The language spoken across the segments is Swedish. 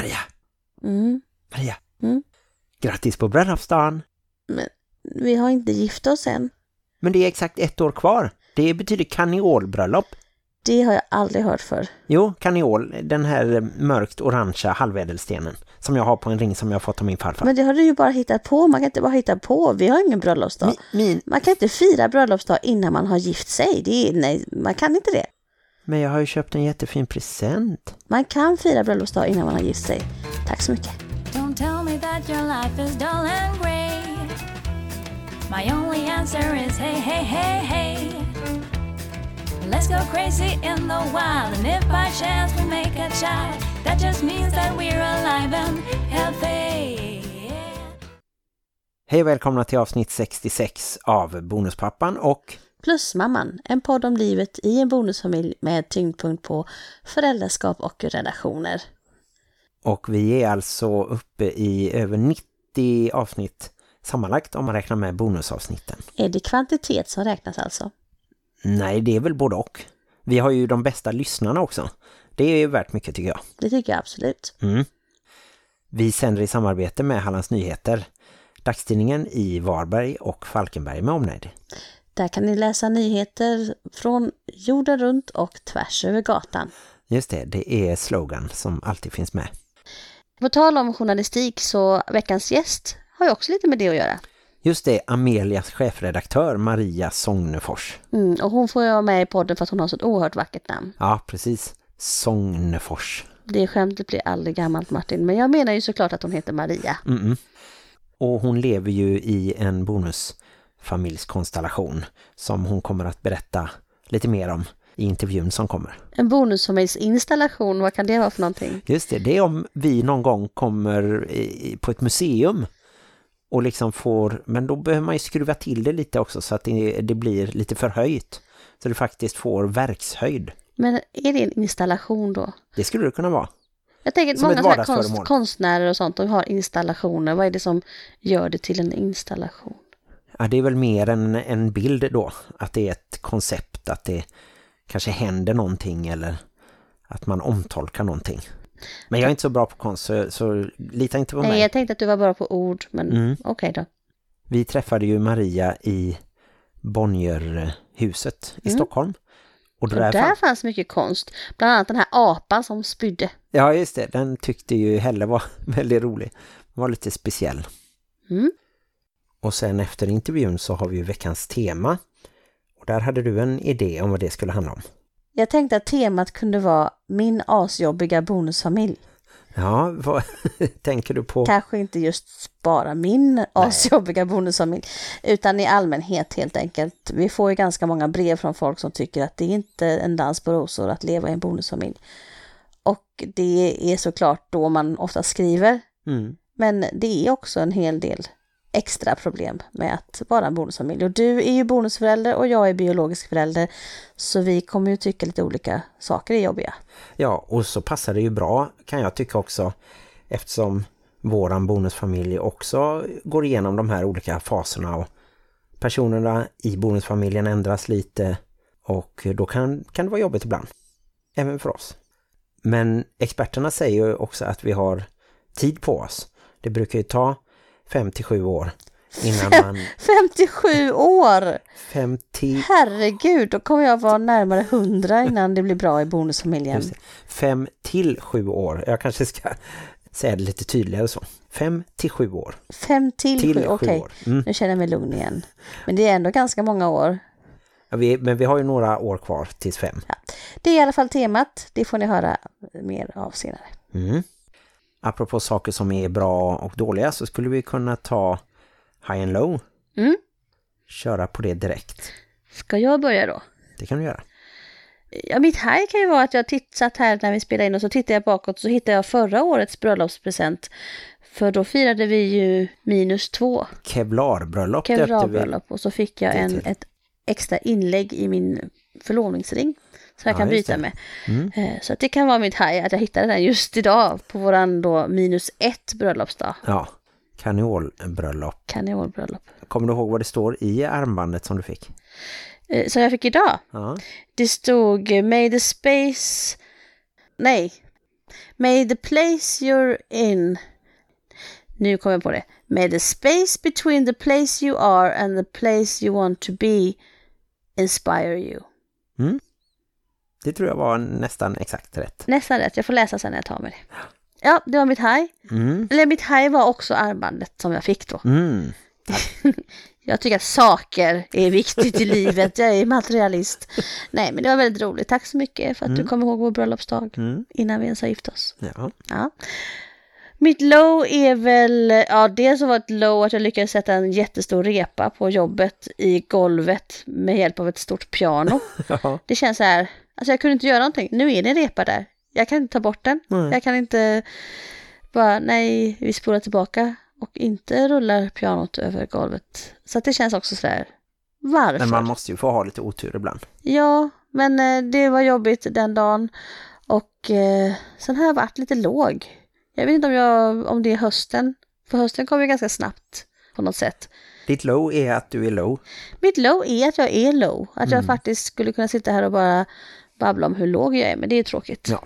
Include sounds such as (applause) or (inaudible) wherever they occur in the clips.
Maria, Mm. Maria. Mm. Grattis på bröllopsdagen. Men vi har inte gift oss än. Men det är exakt ett år kvar. Det betyder kaniolbröllop. Det har jag aldrig hört för. Jo, kaniol, den här mörkt orangea halvädelstenen som jag har på en ring som jag har fått av min farfar. Men det har du ju bara hittat på. Man kan inte bara hitta på. Vi har ingen bröllopsdag. Mi, min, Man kan inte fira bröllopsdag innan man har gift sig. Det är, nej, man kan inte det. Men jag har ju köpt en jättefin present. Man kan fira bröllopsdag innan man har gift sig. Tack så mycket. Don't tell me that your life is dull and grey. My only answer is hey, hey, hey, hey. Let's go crazy in the wild, and if by chance we make a child, that just means that we're alive and healthy. Hej och välkomna till avsnitt 66 av Bonuspappan och Plusmamman, en podd om livet i en bonusfamilj med tyngdpunkt på föräldraskap och relationer. Och vi är alltså uppe i över 90 avsnitt sammanlagt om man räknar med bonusavsnitten. Är det kvantitet som räknas alltså? Nej, det är väl både och. Vi har ju de bästa lyssnarna också. Det är värt mycket tycker jag. Det tycker jag absolut. Mm. Vi sänder i samarbete med Hallands Nyheter, dagstidningen i Varberg och Falkenberg med omnejd. Där kan ni läsa nyheter från jorden runt och tvärs över gatan. Just det, det är slogan som alltid finns med. På tal om journalistik så veckans gäst har ju också lite med det att göra. Just det, Amelias chefredaktör Maria Sognefors. Mm, och hon får ju vara med i podden för att hon har så ett oerhört vackert namn. Ja, precis. Sognefors. Det skämtet blir aldrig gammalt Martin, men jag menar ju såklart att hon heter Maria. Mm -mm. Och hon lever ju i en bonusfamiljskonstellation som hon kommer att berätta lite mer om i intervjun som kommer. En bonusfamiljsinstallation, vad kan det vara för någonting? Just det, det är om vi någon gång kommer i, på ett museum och liksom får, men då behöver man ju skruva till det lite också så att det, det blir lite förhöjt. Så det faktiskt får verkshöjd. Men är det en installation då? Det skulle det kunna vara. Jag tänker att många konst, konstnärer och sånt, de har installationer. Vad är det som gör det till en installation? Ja, det är väl mer en, en bild då. Att det är ett koncept, att det kanske händer någonting eller att man omtolkar någonting. Men jag är inte så bra på konst så, så lita inte på mig. Nej, jag tänkte att du var bra på ord, men Mm. okej då. Vi träffade ju Maria i Bonnierhuset i Mm. Stockholm. Och Och där fann... fanns mycket konst. Bland annat den här apan som spydde. Ja just det, den tyckte ju Helle var (laughs) väldigt rolig. Den var lite speciell. Mm. Och sen efter intervjun så har vi ju veckans tema. Och där hade du en idé om vad det skulle handla om. Jag tänkte att temat kunde vara min asjobbiga bonusfamilj. Ja, vad (laughs) tänker du på? Kanske inte just bara min asjobbiga bonusfamilj, utan i allmänhet helt enkelt. Vi får ju ganska många brev från folk som tycker att det är inte en dans på rosor att leva i en bonusfamilj. Och det är såklart då man ofta skriver, Mm. men det är också en hel del extra problem med att vara en bonusfamilj. Och du är ju bonusförälder och jag är biologisk förälder, så vi kommer ju tycka lite olika saker är jobbiga. Ja, och så passar det ju bra kan jag tycka också eftersom våran bonusfamilj också går igenom de här olika faserna och personerna i bonusfamiljen ändras lite och då kan, kan det vara jobbigt ibland. Även för oss. Men experterna säger ju också att vi har tid på oss. Det brukar ju ta 5-7 år innan man... 57 år! 50... Herregud, då kommer jag vara närmare 100 innan det blir bra i bonusfamiljen. Just det. Fem till sju år. Jag kanske ska säga det lite tydligare så. Fem till sju år. Fem till, Till sju, sju okej. år. Mm. Nu känner jag mig lugn igen. Men det är ändå ganska många år. Ja, vi, men vi har ju några år kvar tills fem. Det är i alla fall temat. Det får ni höra mer av senare. Mm. Apropå saker som är bra och dåliga så skulle vi kunna ta high and low. Mm. Köra på det direkt. Ska jag börja då? Det kan du göra. Ja, mitt high kan ju vara att jag titt, satt här när vi spelade in och så tittade jag bakåt och så hittade jag förra årets bröllopspresent. För då firade vi ju minus två Kevlarbröllop kevlarbröllop och så fick jag en, ett extra inlägg i min förlovningsring. Som jag Ja, kan byta det. med. Mm. Eh, Så det kan vara mitt high att jag hittade den just idag på våran då minus ett bröllopsdag. Ja, kaniolbröllop. Kaniolbröllop. Kommer du ihåg vad det står i armbandet som du fick? Eh, Som jag fick idag. Ja, Det stod eh, May the space... Nej. May the place you're in... Nu kommer jag på det. May the space between the place you are and the place you want to be inspire you. Det tror jag var nästan exakt rätt. Nästan rätt. Jag får läsa sen när jag tar med det. Ja, det var mitt haj. Mm. Eller mitt haj var också armbandet som jag fick då. Mm. (laughs) Jag tycker att saker är viktigt i livet. Jag är materialist. Nej, men det var väldigt roligt. Tack så mycket för att du kom ihåg vår bröllopsdag Mm. innan vi ens har gift oss. Ja. Ja. Mitt low är väl, ja dels så var ett low att jag lyckades sätta en jättestor repa på jobbet i golvet med hjälp av ett stort piano. (laughs) ja. Det känns så här, alltså jag kunde inte göra någonting. Nu är det en repa där. Jag kan inte ta bort den. Nej. Jag kan inte bara, nej, vi spolar tillbaka och inte rullar pianot över golvet. Så det känns också så där, varför? Men man måste ju få ha lite otur ibland. Ja, men eh, det var jobbigt den dagen. Och eh, sen har jag varit lite låg. Jag vet inte om, jag, om det är hösten. För hösten kommer ju ganska snabbt på något sätt. Ditt low är att du är low. Mitt low är att jag är low. Att jag faktiskt skulle kunna sitta här och bara babbla om hur låg jag är. Men det är tråkigt. Ja.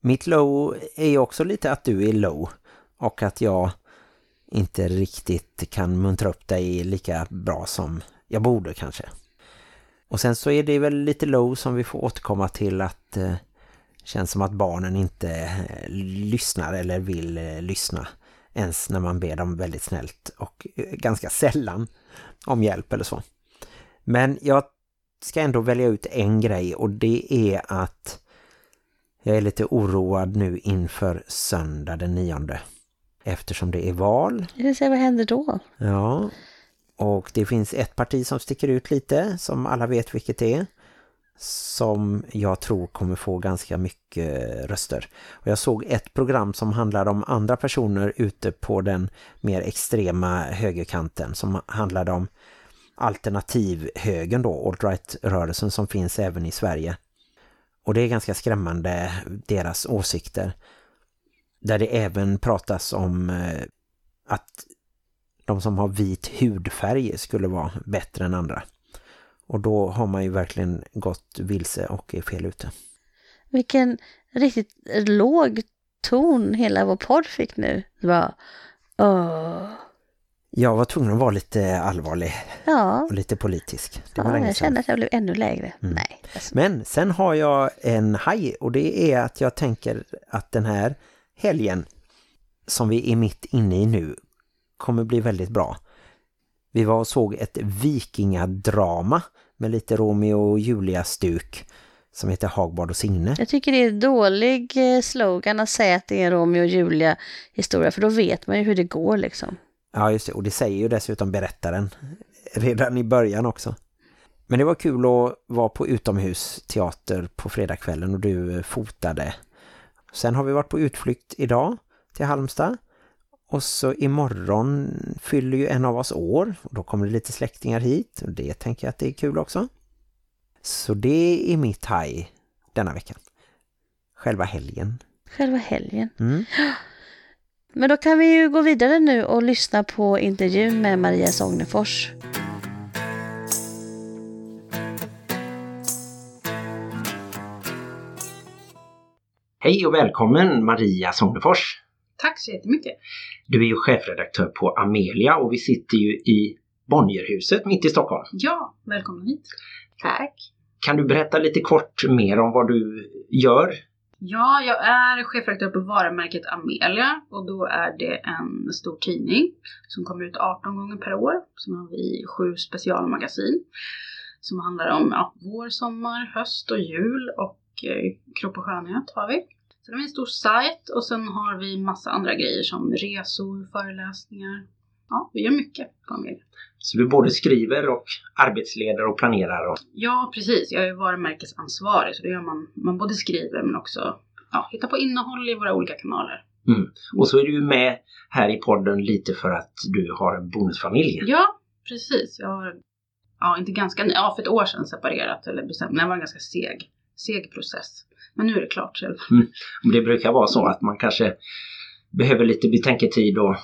Mitt low är också lite att du är low. Och att jag inte riktigt kan muntra upp dig lika bra som jag borde kanske. Och sen så är det väl lite low som vi får återkomma till att eh, känns som att barnen inte eh, lyssnar eller vill eh, lyssna ens när man ber dem väldigt snällt och eh, ganska sällan om hjälp eller så. Men jag ska ändå välja ut en grej och det är att jag är lite oroad nu inför söndag den nionde. Eftersom det är val. Jag vill vad händer då? Ja. Och det finns ett parti som sticker ut lite, som alla vet vilket det är. Som jag tror kommer få ganska mycket röster. Och jag såg ett program som handlade om andra personer ute på den mer extrema högerkanten. Som handlade om alternativhögern då, alt-right-rörelsen som finns även i Sverige. Och det är ganska skrämmande, deras åsikter. Där det även pratas om eh, att de som har vit hudfärg skulle vara bättre än andra. Och då har man ju verkligen gått vilse och är fel ute. Vilken riktigt låg ton hela vår podd fick nu. Det var, åh. Jag var tvungen att vara lite allvarlig Ja, och lite politisk. Det var ja jag kände att jag blev ännu lägre. Mm. Nej. alltså, Men sen har jag en haj och det är att jag tänker att den här helgen som vi är mitt inne i nu kommer bli väldigt bra. Vi var och såg ett vikingadrama med lite Romeo och Julia-stuk som heter Hagbard och Signe. Jag tycker det är dålig eh, slogan att säga att det är en Romeo och Julia historia, för då vet man ju hur det går liksom. Ja just det, och det säger ju dessutom berättaren redan i början också. Men det var kul att vara på utomhusteater på fredagskvällen och du eh, fotade. Sen har vi varit på utflykt idag till Halmstad. Och så imorgon fyller ju en av oss år. Och då kommer det lite släktingar hit. Och det tänker jag att det är kul också. Så det är mitt haj denna veckan. Själva helgen. Själva helgen. Mm. (gasps) Men då kan vi ju gå vidare nu och lyssna på intervjun med Maria Sognefors. Hej och välkommen Maria Sognefors. Tack så jättemycket. Du är ju chefredaktör på Amelia och vi sitter ju i Bonnierhuset mitt i Stockholm. Ja, välkommen hit. Tack. Kan du berätta lite kort mer om vad du gör? Ja, jag är chefredaktör på varumärket Amelia och då är det en stor tidning som kommer ut 18 gånger per år. Sen har vi sju specialmagasin som handlar om ja, vår, sommar, höst och jul och eh, kropp och skönhet har vi. Sen har vi en stor sajt och sen har vi massa andra grejer som resor, föreläsningar. Ja, vi gör mycket på Amelia. Så du både skriver och arbetsleder och planerar. Och... Ja, precis. Jag är varumärkesansvarig så det gör man. Man både skriver men också ja, hittar på innehåll i våra olika kanaler. och så är du med här i podden lite för att du har en bonusfamilj. Ja, precis. Jag har, ja inte ganska ja för ett år sedan separerat eller bestämt. Men det var en ganska seg, seg process. Men nu är det klart själv. Det brukar vara så att man kanske behöver lite betänketid och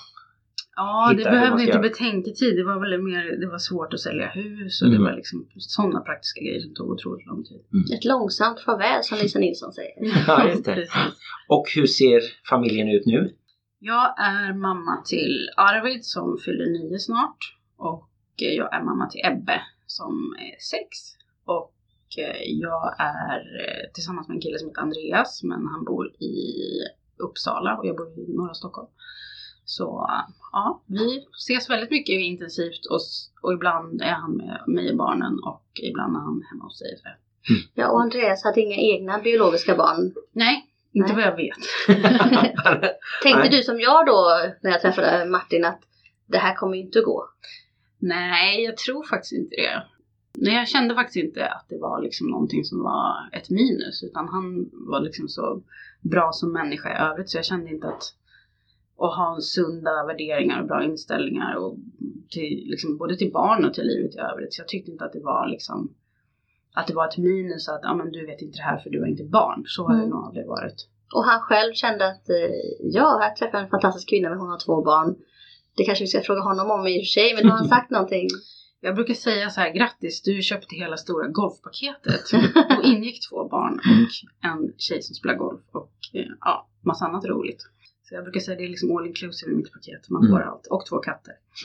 Ja, det behövde inte betänketid. Det var väl mer, det var svårt att sälja hus och Mm. det var liksom sådana praktiska grejer som tog otroligt lång tid. Ett långsamt farväl som Lisa Nilsson säger. (laughs) Ja, just det. Och hur ser familjen ut nu? Jag är mamma till Arvid som fyller nio snart. Och jag är mamma till Ebbe som är sex. Och jag är eh, tillsammans med en kille som heter Andreas men han bor i Uppsala och jag bor i norra Stockholm. Så ja, vi ses väldigt mycket intensivt och, och ibland är han med mig och barnen och ibland är han hemma hos sig. Ja, och Andreas hade inga egna biologiska barn. Nej, inte Nej. vad jag vet. (laughs) Tänkte Nej. du som jag då när jag träffade Martin att det här kommer ju inte att gå? Nej, jag tror faktiskt inte det. Nej, jag kände faktiskt inte att det var liksom någonting som var ett minus. Utan han var liksom så bra som människa i övrigt. Så jag kände inte att att ha sunda värderingar och bra inställningar. Och till, liksom, både till barn och till livet i övrigt. Så jag tyckte inte att det var liksom att det var ett minus att ja, men du vet inte det här för du är inte barn. Så har det Mm. nog aldrig varit. Och han själv kände att eh, ja, här träffar jag en fantastisk kvinna men hon har två barn. Det kanske vi ska fråga honom om i och för sig, men har han (laughs) sagt någonting? Jag brukar säga så här, grattis du köpte hela stora golfpaketet. (laughs) Och ingick två barn och en tjej som spelar golf och eh, ja, massa annat roligt. Så jag brukar säga det är liksom all inclusive i mitt paket. Man får Mm. allt. Och två katter. (laughs)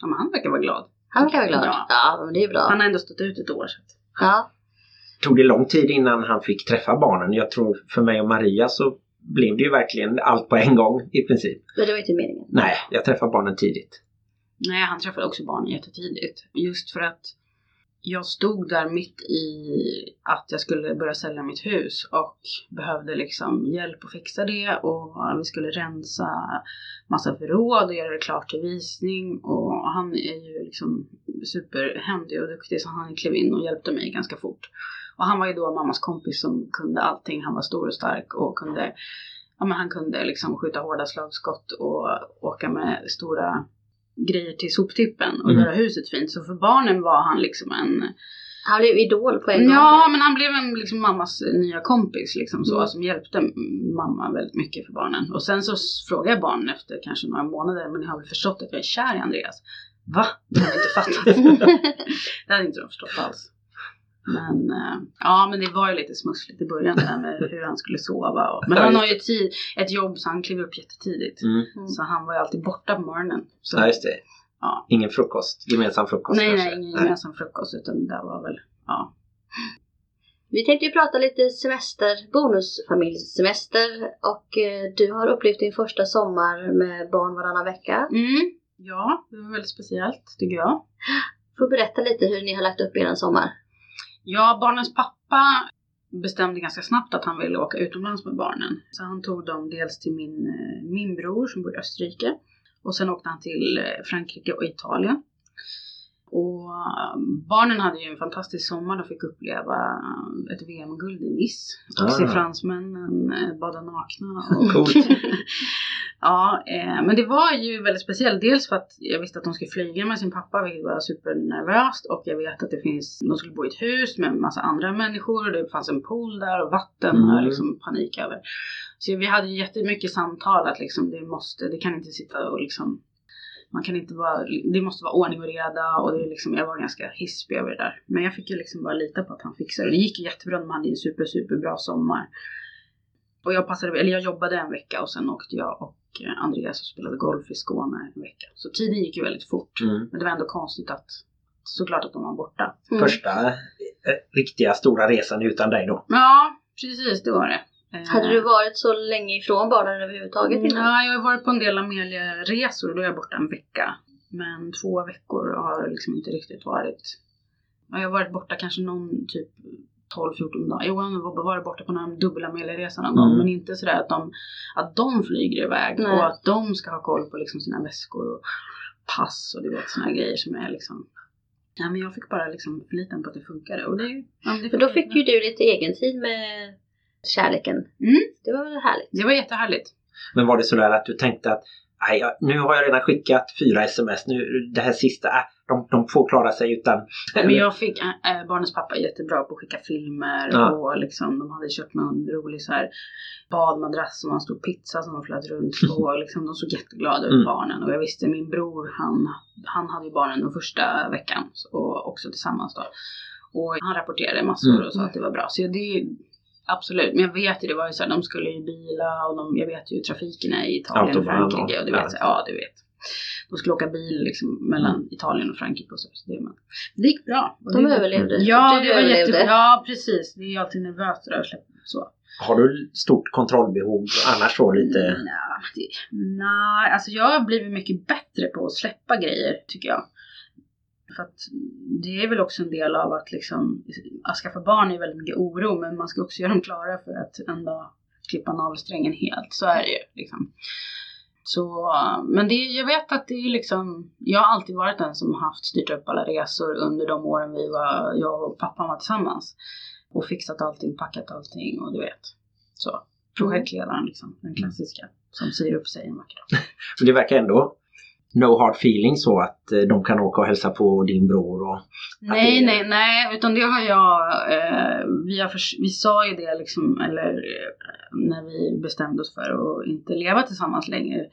ja, men han verkar vara glad. Han verkar vara glad. Ja. Ja, men det är bra. Han har ändå stått ut ett år. Så att, Ja. Tog det lång tid innan han fick träffa barnen? Jag tror för mig och Maria så blev det ju verkligen allt på en gång i princip. Men det var inte meningen. Nej, jag träffade barnen tidigt nej, han träffade också barnen jättetidigt. Just för att jag stod där mitt i att jag skulle börja sälja mitt hus och behövde liksom hjälp att fixa det och vi skulle rensa massa förråd och göra det klart till visning och han är ju liksom superhändig och duktig så han klev in och hjälpte mig ganska fort. Och han var ju då mammas kompis som kunde allting. Han var stor och stark och kunde, ja men han kunde liksom skjuta hårda slagskott och åka med stora grejer till soptippen och Mm. göra huset fint. Så för barnen var han liksom en Han blev idol på en gång. Ja, men han blev en liksom mammas nya kompis liksom så, Mm. som hjälpte mamma väldigt mycket för barnen. Och sen så frågade jag barnen efter kanske några månader, men ni har väl förstått att jag är kär i Andreas? Va? Det har jag inte fattat. (laughs) det hade inte de förstått alls. Men eh, ja, men det var ju lite smussligt i början där med (laughs) hur han skulle sova. Och, men han har ju tid, ett jobb så han kliver upp jättetidigt. Mm. Mm. Så han var ju alltid borta på morgonen. Så, Ja, just det. Ja. Ingen frukost, gemensam frukost Nej, kanske? nej, ingen gemensam frukost utan det var väl, ja. Vi tänkte ju prata lite semester, bonusfamiljssemester och eh, du har upplevt din första sommar med barn varannan vecka. Mm, ja, det var väldigt speciellt tycker jag. Får berätta lite hur ni har lagt upp er sommar. Ja, barnens pappa bestämde ganska snabbt att han ville åka utomlands med barnen. Så han tog dem dels till min, eh, min bror som bor i Österrike. Och sen åkte han till eh, Frankrike och Italien. Och eh, barnen hade ju en fantastisk sommar. De fick uppleva eh, ett VM-guld i Nice. Och Ah. se fransmännen eh, bada nakna. Och (laughs) Coolt. (laughs) ja, eh, men det var ju väldigt speciellt. Dels för att jag visste att de skulle flyga med sin pappa, vilket var supernervöst. Och jag vet att det finns, de skulle bo i ett hus med en massa andra människor. Och det fanns en pool där och vatten. Mm. Och liksom panik över. Så vi hade ju jättemycket samtal att liksom det måste, det kan inte sitta och liksom man kan inte vara, det måste vara ordning och reda och det är liksom, jag var ganska hispig över det där. Men jag fick ju liksom bara lita på att han fixade det. Det gick jättebra, de hade en super, super bra sommar. Och jag passade, eller jag jobbade en vecka och sen åkte jag och eh, Andreas och spelade golf i Skåne en vecka. Så tiden gick ju väldigt fort. Mm. Men det var ändå konstigt att, såklart att de var borta. Mm. Första eh, riktiga stora resan utan dig då. Ja, precis det var det. Eh, Hade du varit så länge ifrån barnen överhuvudtaget innan? Ja, jag har varit på en del Amelia-resor och då är jag borta en vecka. Men två veckor har liksom inte riktigt varit... Ja, jag har varit borta kanske någon typ 12-14 dagar. Jo, jag har varit borta på någon dubbel Amelia-resa någon gång. Mm. Men inte sådär att de, att de flyger iväg Nej. och att de ska ha koll på liksom sina väskor och pass och du vet sådana grejer som är liksom... Ja, men jag fick bara liksom förlita mig på att det funkade. Och det, ja, men det För då fick ju du lite egen tid med kärleken. Mm. Det var väl härligt? Det var jättehärligt. Men var det sådär att du tänkte att Nej, jag, nu har jag redan skickat fyra sms. Nu, det här sista, äh, de, de får klara sig utan... Men jag fick, äh, barnens pappa är jättebra på att skicka filmer Ja. och liksom de hade köpt någon rolig så här badmadrass som var en stor pizza som de flöt runt på. (laughs) och liksom, de såg jätteglada ut Mm. barnen och jag visste min bror han, han hade ju barnen den första veckan och också tillsammans då. Och han rapporterade massor Mm. och sa att det var bra. Så det Absolut, men jag vet ju det var ju så här, de skulle ju bila och de, jag vet ju hur trafiken är i Italien och Autobahn och- Frankrike och du vet, så, ja du vet. De skulle åka bil liksom mellan Mm. Italien och Frankrike och så. så det, men, det gick bra. Och De det, överlevde. Ja, det var överlevde. jätte... Ja, precis. Det är alltid nervöst där att släppa så. Har du stort kontrollbehov annars så lite? Nej, det, nej, alltså jag har blivit mycket bättre på att släppa grejer tycker jag. För att det är väl också en del av att liksom, att skaffa barn är väldigt mycket oro men man ska också göra dem klara för att en dag klippa navelsträngen helt. Så är det ju liksom. Så, men det, jag vet att det är liksom, jag har alltid varit den som haft styrt upp alla resor under de åren vi var, jag och pappan var tillsammans. Och fixat allting, packat allting och du vet. Så, projektledaren liksom, den klassiska. Som säger upp sig en vacker dag. (laughs) Men det verkar ändå no hard feeling så att eh, de kan åka och hälsa på din bror och... Nej, det- nej, nej, utan det har jag, eh, vi, har förs- vi sa ju det liksom, eller eh, när vi bestämde oss för att inte leva tillsammans längre,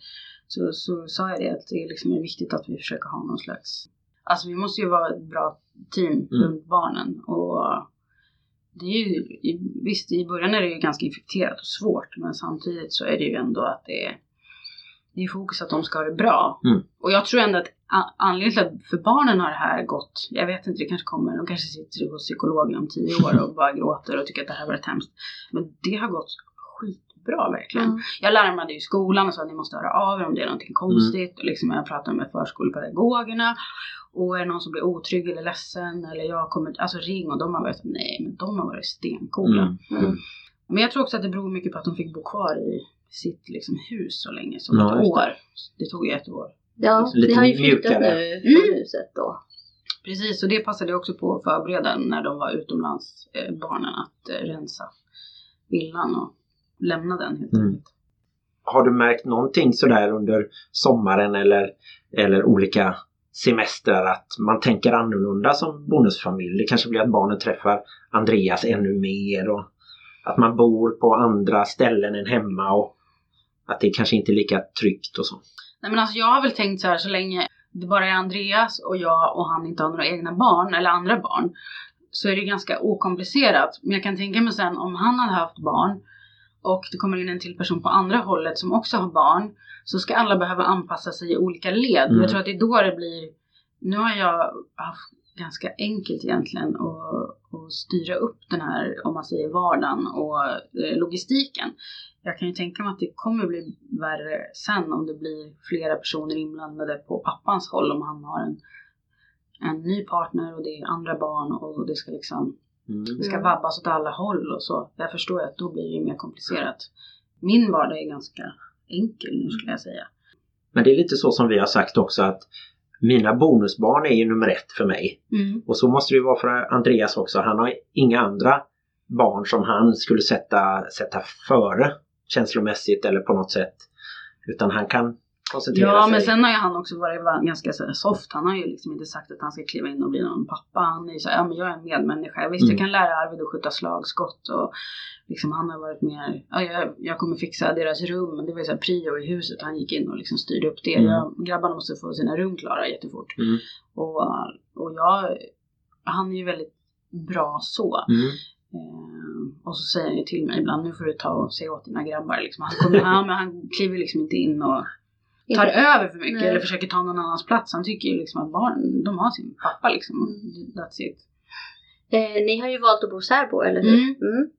så, så sa jag det att det liksom är viktigt att vi försöker ha någon slags, alltså vi måste ju vara ett bra team Mm. runt barnen och det är ju, visst i början är det ju ganska infekterat och svårt, men samtidigt så är det ju ändå att det är det är fokus att de ska ha det bra. Mm. Och jag tror ändå att anledningen till att för barnen har det här gått, jag vet inte, det kanske kommer, de kanske sitter hos psykologen om tio (laughs) år och bara gråter och tycker att det här var rätt hemskt. Men det har gått skitbra verkligen. Mm. Jag larmade ju i skolan och sa att ni måste höra av er om det är någonting konstigt. Och liksom jag pratade med förskolepedagogerna. Och är det någon som blir otrygg eller ledsen eller jag kommer, alltså ring och de har varit nej men de har varit stencoola. Mm. Mm. Men jag tror också att det beror mycket på att de fick bo kvar i sitt liksom, hus så länge som Ja, ett år. Det tog ju ett år. Ja, Lite ni har ju flyttat mjukare. nu från Mm. huset då. Precis, och det passade jag också på att förbereda när de var utomlands, eh, barnen, att eh, rensa villan och lämna den helt Mm. enkelt. Har du märkt någonting sådär under sommaren eller, eller olika semestrar att man tänker annorlunda som bonusfamilj? Det kanske blir att barnen träffar Andreas ännu mer och att man bor på andra ställen än hemma och att det kanske inte är lika tryggt och så. Nej men alltså jag har väl tänkt så här så länge det bara är Andreas och jag och han inte har några egna barn eller andra barn så är det ganska okomplicerat. Men jag kan tänka mig sen om han hade haft barn och det kommer in en till person på andra hållet som också har barn så ska alla behöva anpassa sig i olika led. Mm. Jag tror att det är då det blir nu har jag haft ganska enkelt egentligen att, att styra upp den här, om man säger vardagen och eh, logistiken. Jag kan ju tänka mig att det kommer bli värre sen om det blir flera personer inblandade på pappans håll om han har en, en ny partner och det är andra barn och det ska liksom Mm. det ska vabbas åt alla håll och så. Jag förstår ju att då blir det ju mer komplicerat. Min vardag är ganska enkel nu skulle jag säga. Men det är lite så som vi har sagt också att mina bonusbarn är ju nummer ett för mig. Mm. Och så måste det ju vara för Andreas också. Han har inga andra barn som han skulle sätta, sätta före känslomässigt eller på något sätt. Utan han kan koncentrera Ja, sig. men sen har ju han också varit va- ganska soft. Han har ju liksom inte sagt att han ska kliva in och bli någon pappa. Han är ju så här, ja men jag är en medmänniska. Visst, Mm. jag kan lära Arvid att skjuta slagskott och liksom han har varit mer, ja, jag, jag kommer fixa deras rum. Det var ju så här prio i huset. Han gick in och liksom styrde upp det. Mm. Jag, grabbarna måste få sina rum klara jättefort. Mm. Och, och jag, han är ju väldigt bra så. Mm. Eh, och så säger han ju till mig ibland, nu får du ta och säga åt dina grabbar. Liksom. Han, kommer, han, men han kliver liksom inte in och tar Inte- över för mycket Nej. eller försöker ta någon annans plats. Han tycker ju liksom att barn, de har sin pappa liksom. Mm. That's it. Eh, ni har ju valt att bo särbo, eller hur? Mm. Mm.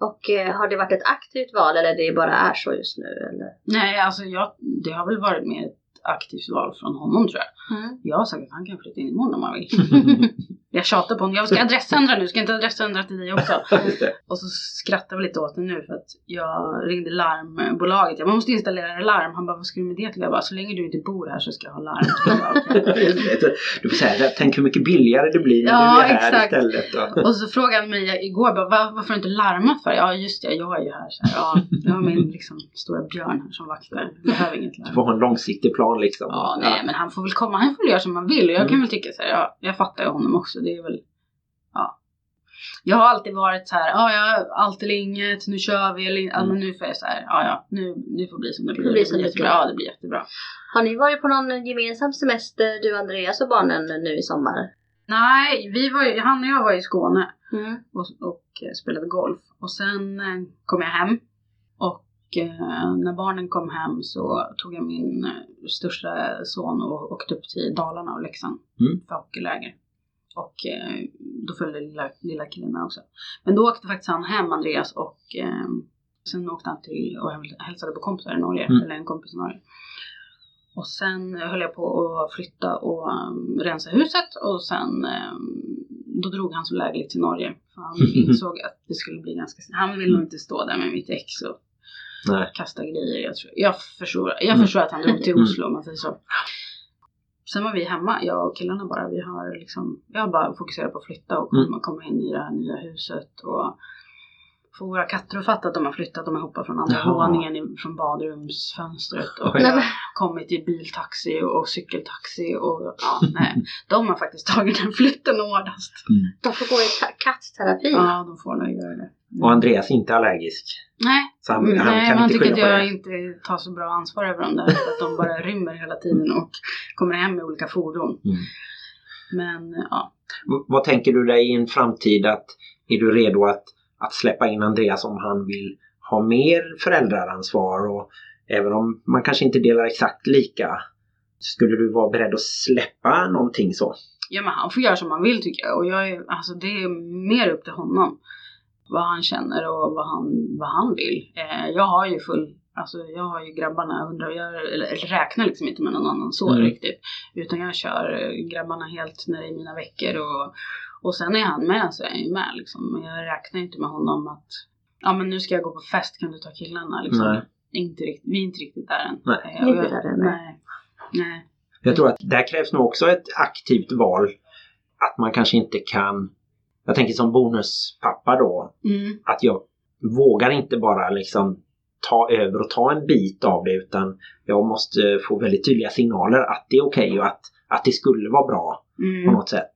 Och eh, har det varit ett aktivt val eller det bara är så just nu? Eller? Nej, alltså jag, det har väl varit mer ett aktivt val från honom tror jag. Mm. Jag har sagt att han kan flytta in imorgon om han vill. (laughs) (laughs) jag tjatar på honom. Jag ska adressändra nu, ska jag inte adressändra till dig också? (laughs) Och så skrattar vi lite åt det nu för att jag ringde larmbolaget. Jag bara, måste installera larm. Han bara, vad ska du med det till? Jag bara, så länge du inte bor här så ska jag ha larm. (laughs) Du får säga, tänk hur mycket billigare det blir när Ja, du är här exakt. istället. Då. Och så frågade han mig igår, bara, "Va- varför har du inte larmat för? Ja just det, jag är ju här. Så här ja, jag har min liksom, stora björn här som vaktar. Jag behöver inget Du larm. får ha en långsiktig plan liksom. Ja, nej, men han får väl komma, han får väl göra som han vill. Och jag kan Mm. väl tycka så här, ja, jag fattar ju honom också. Det är väl, ja. Jag har alltid varit så här, ja, ja, allt eller inget, nu kör vi. Eller, ja, men nu får jag så här, ja, ja, nu, nu får bli som det blir. Det blir Det som blir det jättebra. blir. Ja, det blir jättebra. Har ni varit på någon gemensam semester, du Andreas och barnen nu i sommar? Nej, vi var ju, han och jag var i Skåne. Mm. och, och eh, spelade golf. Och sen eh, kom jag hem. Och eh, när barnen kom hem så tog jag min största son och åkte upp till Dalarna och Leksand Mm. för hockeyläger. Och eh, då följde lilla, lilla killen med också. Men då åkte faktiskt han hem, Andreas, och eh, sen åkte han till och hälsade på kompisar i Norge, Mm. eller en kompis i Norge. Och sen höll jag på att flytta och um, rensa huset och sen um, då drog han så lägligt till Norge. För han (laughs) insåg att det skulle bli ganska Han ville nog inte stå där med mitt ex och Nej. kasta grejer. Jag, tror, jag, förstår, jag Mm. förstår att han drog till Mm. Oslo man säger så. Sen var vi hemma, jag och killarna bara. Vi har liksom, jag har bara fokuserat på att flytta och komma, Mm. komma in i det här nya huset. Och få våra katter att fatta att de har flyttat. De har hoppat från andra Jaha. våningen i, från badrumsfönstret. Och jag har kommit i biltaxi och cykeltaxi. Och ja, nej. De har faktiskt tagit den flytten hårdast. De får gå i kattterapi. Ja, de får nog göra det. Och Andreas är inte allergisk. Nej, Så han, Mm, han Nej, han inte tycker att jag det. inte tar så bra ansvar över dem där. För att de bara rymmer hela tiden och kommer hem med olika fordon. Mm. Men ja, V- Vad tänker du dig i en framtid att är du redo att, att släppa in Andreas om han vill ha mer föräldraransvar och även om man kanske inte delar exakt lika skulle du vara beredd att släppa någonting så? ja men han får göra som han vill tycker jag. Och jag är, alltså, det är mer upp till honom. Vad han känner och vad han, vad han vill. Eh, jag har ju full Alltså jag har ju grabbarna, hundra, jag eller, eller räknar liksom inte med någon annan så Mm. riktigt. Utan jag kör eh, grabbarna helt när det är mina veckor och, och sen är han med så är han ju med liksom. Men jag räknar inte med honom att ja men nu ska jag gå på fest, kan du ta killarna liksom. Nej. Inte riktigt, vi är inte riktigt där än. Nej. Eh, inte jag- där än, nej. nej. Jag tror att där krävs nog också ett aktivt val. Att man kanske inte kan... Jag tänker som bonuspappa då. Mm. Att jag vågar inte bara liksom ta över och ta en bit av det utan jag måste få väldigt tydliga signaler att det är okej och att, att det skulle vara bra på Mm. något sätt.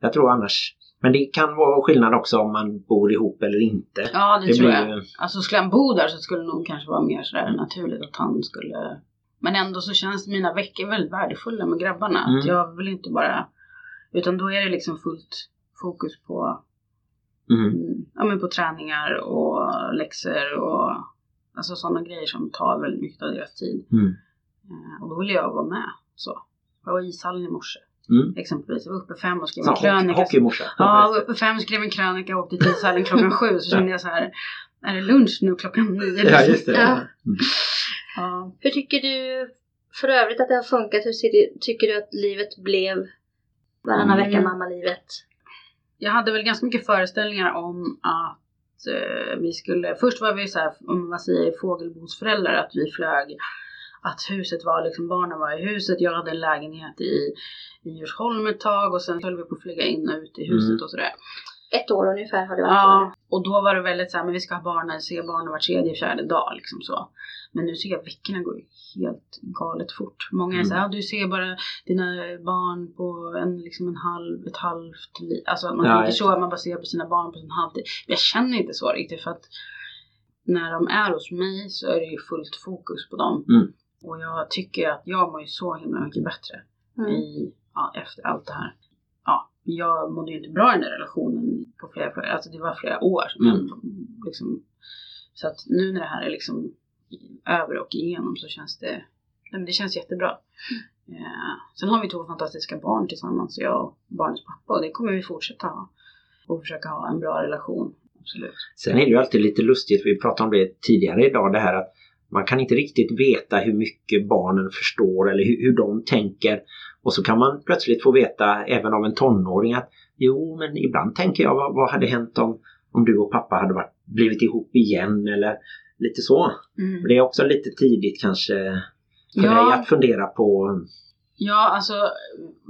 Jag tror annars... Men det kan vara skillnad också om man bor ihop eller inte. Ja, det, Det tror blir jag. Alltså skulle han bo där så skulle det nog kanske vara mer sådär naturligt att han skulle... Men ändå så känns mina veckor väldigt värdefulla med grabbarna. Mm. Att jag vill inte bara... Utan då är det liksom fullt fokus på, Mm. mm, ja, men på träningar och läxor och alltså sådana grejer som tar väldigt mycket av deras tid. Mm. Eh, Och då vill jag vara med. Så. Jag var i ishallen i morse Mm. exempelvis. Jag var uppe fem och skrev en krönika. hockeymorsa. Ja, jag var uppe fem, skrev en krönika och åkte till ishallen klockan sju. Så kände jag så här, är det lunch nu klockan nio? (laughs) Ja, just det. Ja. Mm. Ja. Hur tycker du för övrigt att det har funkat? Hur ser du, tycker du att livet blev varannan Mm. vecka mammalivet? Jag hade väl ganska mycket föreställningar om att eh, vi skulle, först var vi så här, om man säger fågelbosföräldrar, att vi flög, att huset var liksom, barnen var i huset, jag hade en lägenhet i, i Djursholm ett tag och sen höll vi på att flyga in och ut i huset Mm. och sådär. Ett år ungefär har det varit. Ja, och då var det väldigt så här, men vi ska ha barnen, se barnen var tredje, fjärde dag liksom så. Men nu ser jag veckorna går ju helt galet fort. Många är så här, Mm. ja, du ser bara dina barn på en, liksom en halv, ett halvt liv. Alltså man Ja, tänker så, att man bara ser på sina barn på sin halvtid. Jag känner inte så riktigt för att när de är hos mig så är det ju fullt fokus på dem. Mm. Och jag tycker att jag mår ju så himla mycket bättre Mm. i, ja, efter allt det här. Ja, jag mådde ju inte bra i den där relationen på flera, flera alltså det var flera år. Som Mm. liksom, så att nu när det här är liksom över och igenom så känns det, nej, men det känns jättebra. Eh, sen har vi två fantastiska barn tillsammans, jag och barnens pappa och det kommer vi fortsätta ha. Och försöka ha en bra relation, absolut. Sen är det ju alltid lite lustigt, vi pratade om det tidigare idag, det här att man kan inte riktigt veta hur mycket barnen förstår eller hur, hur de tänker. Och så kan man plötsligt få veta även av en tonåring att Jo, men ibland tänker jag vad, vad hade hänt om, om du och pappa hade varit, blivit ihop igen eller lite så. Mm. Det är också lite tidigt kanske för Ja. dig att fundera på Ja, alltså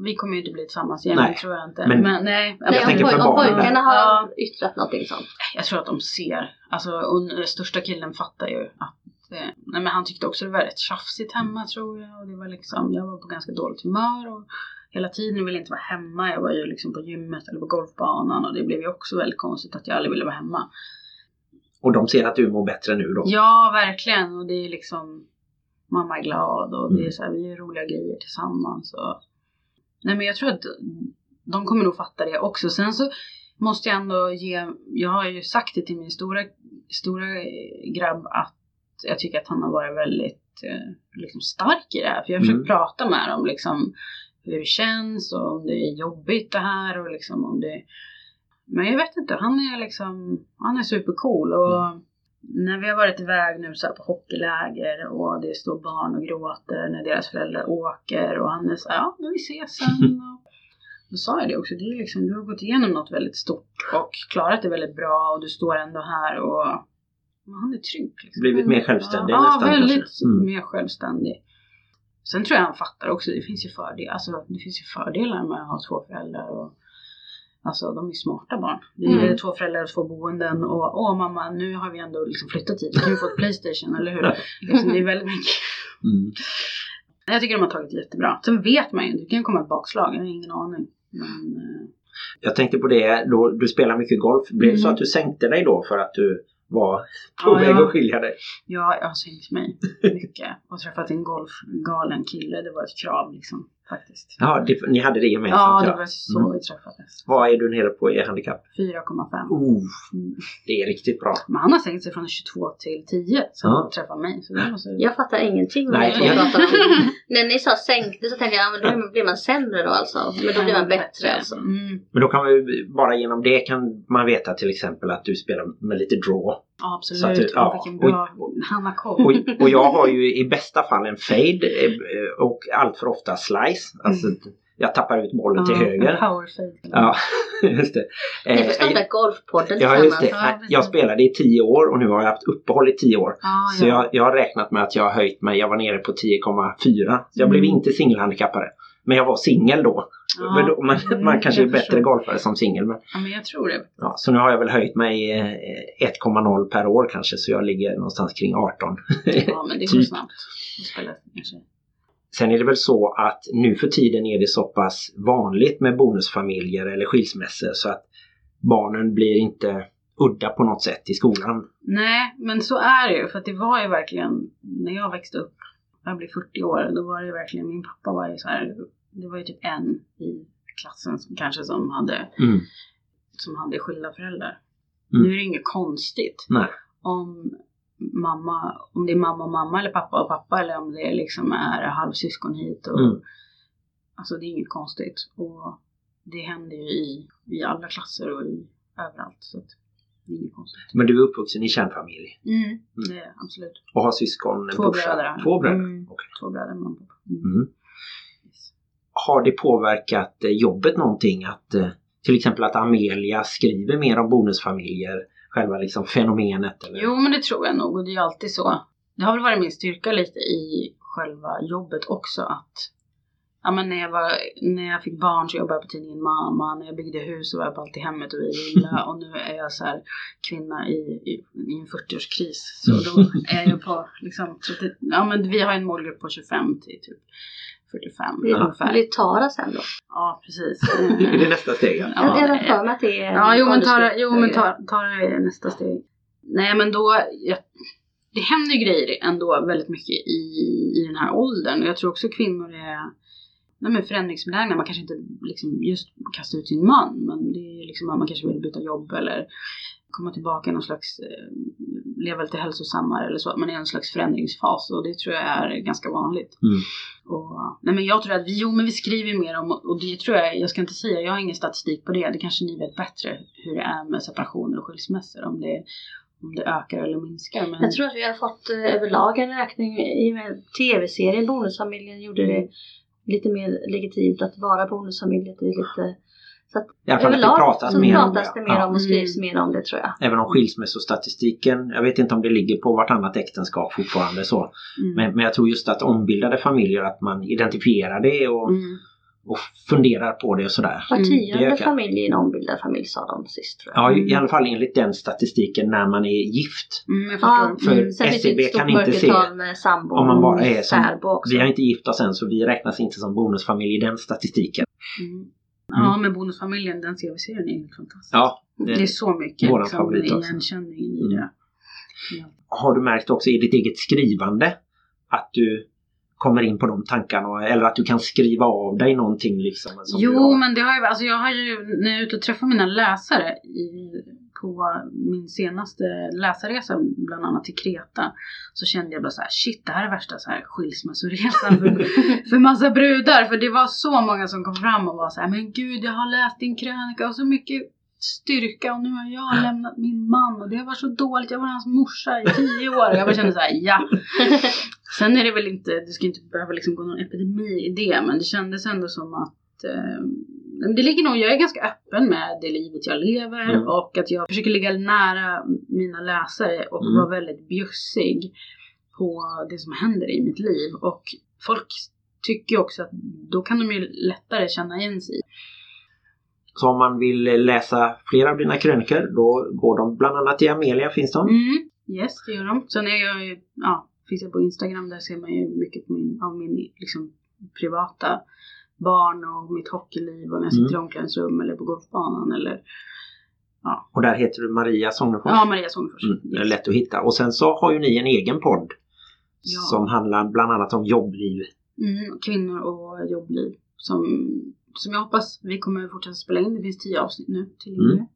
vi kommer ju inte bli tillsammans igen, Nej, det tror jag inte. men- Men, nej, Jag Nej, om, tänker om barnen pojkarna har Ja. yttrat någonting sånt. jag tror att de ser. Alltså, och den största killen fattar ju att nej, men han tyckte också det var rätt tjafsigt hemma tror jag. Och det var liksom, jag var på ganska dåligt humör och hela tiden ville inte vara hemma. Jag var ju liksom på gymmet eller på golfbanan och det blev ju också väldigt konstigt att jag aldrig ville vara hemma. och de ser att du mår bättre nu då. Ja, verkligen. Och det är liksom mamma är glad och det är Mm. så här, vi gör roliga grejer tillsammans. Och... Nej, men jag tror att de kommer nog fatta det också. Sen så måste jag ändå ge, jag har ju sagt det till min stora, stora grabb att jag tycker att han har varit väldigt eh, liksom stark i det här. För jag har försökt Mm. prata med dem liksom hur det känns och om det är jobbigt det här och liksom om det men jag vet inte, han är liksom, han är supercool och när vi har varit iväg nu så här på hockeyläger och det står barn och gråter när deras föräldrar åker och han är så här, ja men vi ses sen. (laughs) Och då sa jag det också, det är liksom, du har gått igenom något väldigt stort och klarat det väldigt bra och du står ändå här och han är trygg. Liksom. Blivit mer självständig Ja, nästan väldigt kanske. Mm. mer självständig. Sen tror jag han fattar också, det finns ju fördelar, alltså, det finns ju fördelar med att ha två föräldrar. Och, alltså de är smarta barn. Det är Mm. två föräldrar och två boenden och åh mamma nu har vi ändå liksom flyttat hit, kan vi få ett Playstation eller hur? (laughs) Liksom, det är väldigt mycket. Mm. Jag tycker de har tagit det jättebra. Sen vet man ju inte, det kan komma ett bakslag, jag har ingen aning. Men, eh, Jag tänkte på det, då, du spelar mycket golf. Blev det så Mm. att du sänkte dig då för att du var på väg ja. att skilja dig? ja, jag har sänkt mig mycket och träffat en golfgalen kille, det var ett krav liksom faktiskt. Ja, det, ni hade det Ja, gemensamt det var så Mm. vi träffades. Vad är du nere på i handikapp? 4,5. Oh, Mm. det är riktigt bra. Men han har sänkt sig från 22 till 10 sen Ja. han träffade mig. Så det så... Jag fattar ingenting vad ni två jag- pratar om. När ni sa sänkte så tänkte jag, ja, men då blir man sämre då alltså. Men då blir man bättre alltså. Mm. Men då kan vi bara genom det kan man veta till exempel att du spelar med lite draw. Ja, absolut. Så att du- ja, och vilken bra... Han har koll. Och, och jag har ju (laughs) i bästa fall en fade eh, och allt för ofta slice. Alltså jag tappar ut bollen till Ja, höger. en Power fade. Ja, (laughs) just det. Ni får Eh, starta Golfpodden Ja, just det. Jag spelade i tio år och nu har jag haft uppehåll i tio år. Ja, Så ja. jag, jag har räknat med att jag har höjt mig. Jag var nere på 10,4. Så jag Mm. blev inte singelhandikappare. Men jag var singel då. Ja. Då man, Mm, man kanske är bättre förstår. golfare som singel. Men, ja, men jag tror det. ja, så nu har jag väl höjt mig eh, 1,0 per år kanske. Så jag ligger någonstans kring 18. Ja, men det går (laughs) Typ. snabbt. att spela, kanske. Sen är det väl så att nu för tiden är det så pass vanligt med bonusfamiljer eller skilsmässor så att barnen blir inte udda på något sätt i skolan. Nej, men så är det ju. För att det var ju verkligen, när jag växte upp, jag blev 40 år, då var det verkligen, min pappa var ju så här, det var ju typ en i klassen som kanske som hade, Mm. som hade skilda föräldrar. Mm. Nu är det inget konstigt. Nej. Om mamma, om det är mamma och mamma eller pappa och pappa eller om det liksom är halvsyskon hit och Mm. Alltså det är inget konstigt. Och det händer ju i, i alla klasser och i överallt. Så att det är inget konstigt. Men du är uppvuxen i kärnfamilj Mm. Det är absolut. och har syskon, Två brorsa? bröder. Två bröder? Mm. Okej. Två bröder, mamma och pappa. Mm. Mm. Har det påverkat eh, jobbet någonting att eh, till exempel att Amelia skriver mer om bonusfamiljer? Själva liksom fenomenet? Eller? Jo men det tror jag nog och det är alltid så. Det har väl varit min styrka lite i själva jobbet också att Ja men när jag, var, när jag fick barn så jobbade jag på tidningen Mamma, när jag byggde hus så var jag på Alltid Hemmet och Vi Lilla (laughs) och nu är jag så här kvinna i, i, i en 40-årskris. Så då är jag på liksom 30, ja men vi har en målgrupp på 25 till typ 45 Blir, ungefär. blir Tara sen då? Ja precis. (laughs) är det nästa steg? Ja. jag jag har för mig att det är Ja, jo men Tara, jo, men. Tara, Tara är nästa steg. Nej men då, jag, det händer ju grejer ändå väldigt mycket i, i den här åldern. Och jag tror också kvinnor är nej, men förändringsbenägna. Man kanske inte liksom just kastar ut sin man, men det är liksom att man kanske vill byta jobb eller komma tillbaka i någon slags, eh, leva lite hälsosammare eller så. Att man är i en slags förändringsfas och det tror jag är ganska vanligt. Mm. Och, nej men jag tror att vi, jo men vi skriver mer om, och det tror jag, jag ska inte säga, jag har ingen statistik på det, det kanske ni vet bättre hur det är med separationer och skilsmässor, om det, om det ökar eller minskar. Men, Jag tror att vi har fått eh, överlag en ökning i och med tv-serien Bonusfamiljen gjorde det lite mer legitimt att vara bonusfamilj. Det är lite Så att I alla fall att det överlag pratas så mer om pratas det. det mer Ja. om och skrivs mer om det tror jag. Även om skilsmässostatistiken, jag vet inte om det ligger på vartannat äktenskap fortfarande så. Mm. Men, men jag tror just att ombildade familjer, att man identifierar det och, Mm. Och funderar på det och sådär. Var Mm, tionde familj är en ombildad familj sa de sist tror jag. Ja, i- Mm. i alla fall enligt den statistiken när man är gift. Mm, jag Ja. För mm, SCB kan inte se om man bara är som-. Vi har inte gift oss än så vi räknas inte som bonusfamilj i den statistiken. Mm. Ja, men bonusfamiljen, den tv-serien är helt fantastisk. Ja, Det är det, så mycket Våran liksom, favorit också. igenkänning i Mm. det. Ja. har du märkt också i ditt eget skrivande att du kommer in på de tankarna eller att du kan skriva av dig någonting liksom? Jo, har. men det har jag, alltså jag har ju, när jag är ute och träffar mina läsare i, på min senaste läsarresa, bland annat till Kreta, så kände jag bara så här, shit det här är värsta så här skilsmässoresan för, (laughs) för massa brudar. För det var så många som kom fram och var så här, men gud jag har läst din krönika och så mycket styrka och nu har jag lämnat min man och det har varit så dåligt, jag var hans morsa i tio år. Och jag bara kände så här, ja. (laughs) Sen är det väl inte, det ska inte behöva liksom gå någon epidemi i det, men det kändes ändå som att eh, det ligger nog, jag är ganska öppen med det livet jag lever Mm. och att jag försöker ligga nära mina läsare och Mm. vara väldigt bjussig på det som händer i mitt liv. Och folk tycker också att då kan de ju lättare känna igen sig. Så om man vill läsa flera av dina krönikor då går de bland annat i Amelia finns de. Mm. Yes, det gör de. Sen är jag ja, finns jag på Instagram, där ser man ju mycket min, av min liksom, privata barn och mitt hockeyliv och när jag sitter i omklädningsrum eller på golfbanan eller Och där heter du Maria Sognefors. ja, Maria Sångfors. Mm, Yes. lätt att hitta. Och sen så har ju ni en egen podd Ja. som handlar bland annat om jobbliv. Mm, kvinnor och jobbliv som, som jag hoppas vi kommer fortsätta spela in. Det finns tio avsnitt nu tillgängliga. Mm.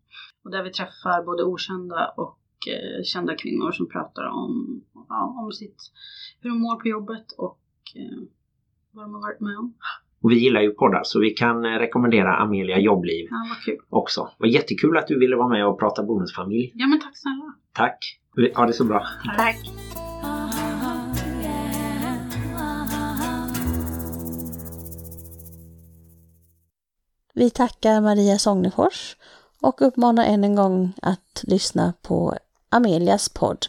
Och där vi träffar både okända och eh, kända kvinnor som pratar om, ja, om sitt, hur de mår på jobbet och eh, vad de har varit med om. Och vi gillar ju poddar så vi kan eh, rekommendera Amelia jobbliv Ja, vad kul. också. Var jättekul att du ville vara med och prata bonusfamilj. Ja, men tack snälla. Tack! Ja, det så bra. Tack. Vi tackar Maria Sognefors och uppmanar än en gång att lyssna på Amelias podd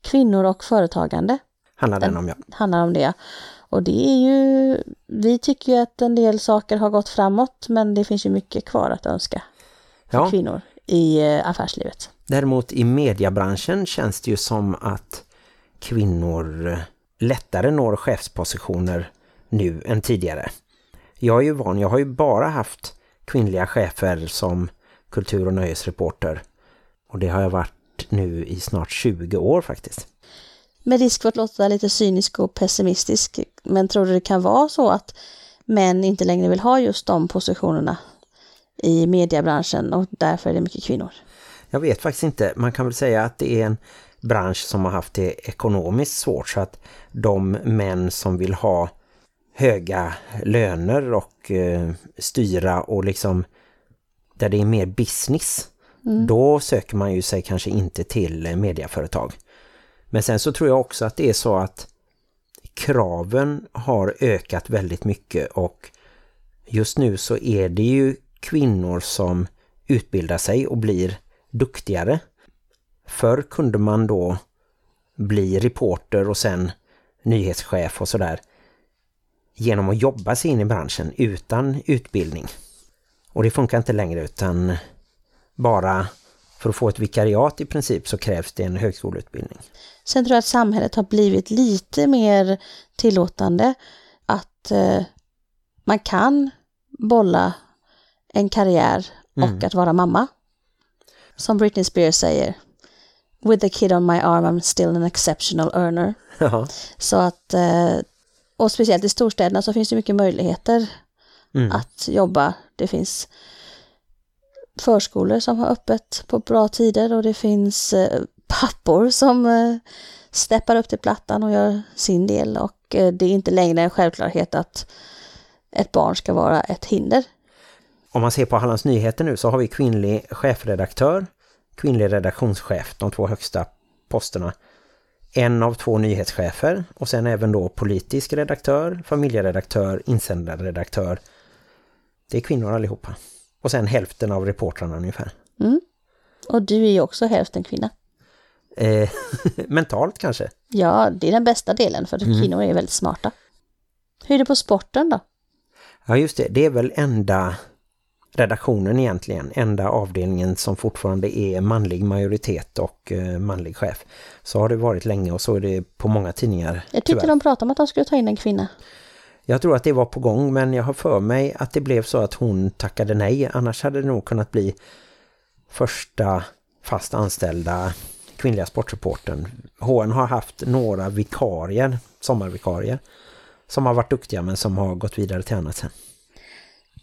Kvinnor och företagande Handlar den om, ja. handlar om det. Och det är ju, vi tycker ju att en del saker har gått framåt men det finns ju mycket kvar att önska för ja. kvinnor i eh, affärslivet. Däremot i mediebranschen känns det ju som att kvinnor eh, lättare når chefspositioner nu än tidigare. Jag är ju van, jag har ju bara haft kvinnliga chefer som kultur- och nöjesreporter. Och det har jag varit nu i snart 20 år faktiskt. Med risk för att låta lite cynisk och pessimistisk, men tror du det kan vara så att män inte längre vill ha just de positionerna i mediebranschen och därför är det mycket kvinnor? Jag vet faktiskt inte. Man kan väl säga att det är en bransch som har haft det ekonomiskt svårt så att de män som vill ha höga löner och eh, styra och liksom där det är mer business då söker man ju sig kanske inte till mediaföretag. Men sen så tror jag också att det är så att kraven har ökat väldigt mycket och just nu så är det ju kvinnor som utbildar sig och blir duktigare. Förr kunde man då bli reporter och sen nyhetschef och sådär genom att jobba sig in i branschen utan utbildning. Och det funkar inte längre utan bara för att få ett vikariat i princip så krävs det en högskoleutbildning. Sen tror jag att samhället har blivit lite mer tillåtande att eh, man kan bolla en karriär och Mm. att vara mamma. Som Britney Spears säger, with the kid on my arm I'm still an exceptional earner. Ja. Så att, eh, och speciellt i storstäderna så finns det mycket möjligheter Mm. att jobba. Det finns förskolor som har öppet på bra tider och det finns eh, pappor som eh, steppar upp till plattan och gör sin del och eh, det är inte längre en självklarhet att ett barn ska vara ett hinder. Om man ser på Hallands Nyheter nu så har vi kvinnlig chefredaktör, kvinnlig redaktionschef, de två högsta posterna. En av två nyhetschefer och sen även då politisk redaktör, familjeredaktör, insändarredaktör. Det är kvinnor allihopa. Och sen hälften av reportrarna ungefär. Och du är ju också hälften kvinna. Eh, (laughs) mentalt kanske. Ja, det är den bästa delen för att kvinnor är väldigt smarta. Hur är det på sporten då? Ja just det, det är väl enda redaktionen egentligen, enda avdelningen som fortfarande är manlig majoritet och eh, manlig chef. Så har det varit länge och så är det på många tidningar. Jag tyckte tyvärr. de pratade om att de skulle ta in en kvinna. Jag tror att det var på gång men jag har för mig att det blev så att hon tackade nej. Annars hade det nog kunnat bli första fast anställda kvinnliga sportreporten. HN har haft några vikarier, sommarvikarier, som har varit duktiga men som har gått vidare till annat sen.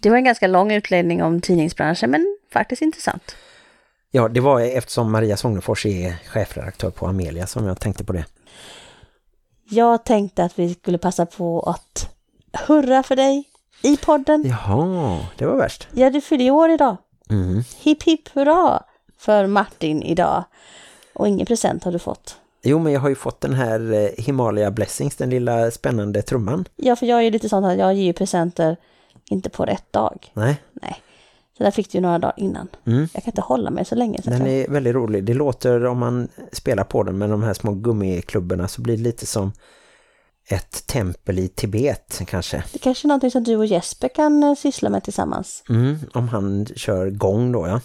Det var en ganska lång utläggning om tidningsbranschen men faktiskt intressant. Ja, det var eftersom Maria Sognefors är chefredaktör på Amelia som jag tänkte på det. Jag tänkte att vi skulle passa på att hurra för dig i podden. Jaha, det var värst. Ja, du fyller år idag. Mm. Hipp hipp hurra för Martin idag. Och ingen present har du fått. Jo, men jag har ju fått den här eh, Himalaya Blessings, den lilla spännande trumman. Ja, för jag är ju lite sånt att jag ger ju presenter inte på rätt dag. Nej, Nej. Så där fick du några dagar innan. Mm. Jag kan inte hålla mig så länge. Så den är väldigt rolig. Det låter, om man spelar på den med de här små gummiklubborna så blir det lite som ett tempel i Tibet kanske. Det kanske är någonting som du och Jesper kan eh, syssla med tillsammans. Mm, om han kör gång då, ja.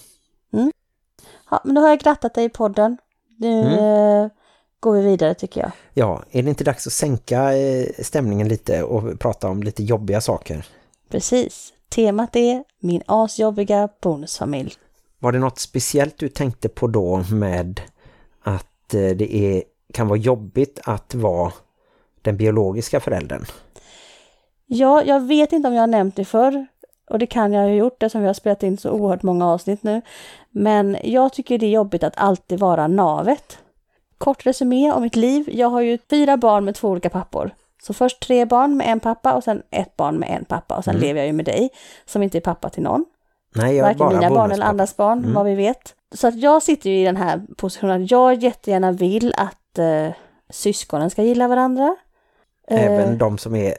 Ja, men då har jag grattat dig i podden. Nu Mm. eh, går vi vidare tycker jag. Ja, är det inte dags att sänka eh, stämningen lite och prata om lite jobbiga saker? Precis. Temat är min asjobbiga bonusfamilj. Var det något speciellt du tänkte på då med att eh, det är, kan vara jobbigt att vara den biologiska föräldern? Ja, jag vet inte om jag har nämnt det förr. Och det kan jag ha gjort eftersom vi har spelat in så oerhört många avsnitt nu. Men jag tycker det är jobbigt att alltid vara navet. Kort resumé om mitt liv. Jag har ju fyra barn med två olika pappor. Så först tre barn med en pappa och sen ett barn med en pappa. Och sen lever jag ju med dig som inte är pappa till någon. Nej, jag Varken bara mina barn eller andras barn, vad vi vet. Så att jag sitter ju i den här positionen att jag jättegärna vill att eh, syskonen ska gilla varandra. Eh, Även de som är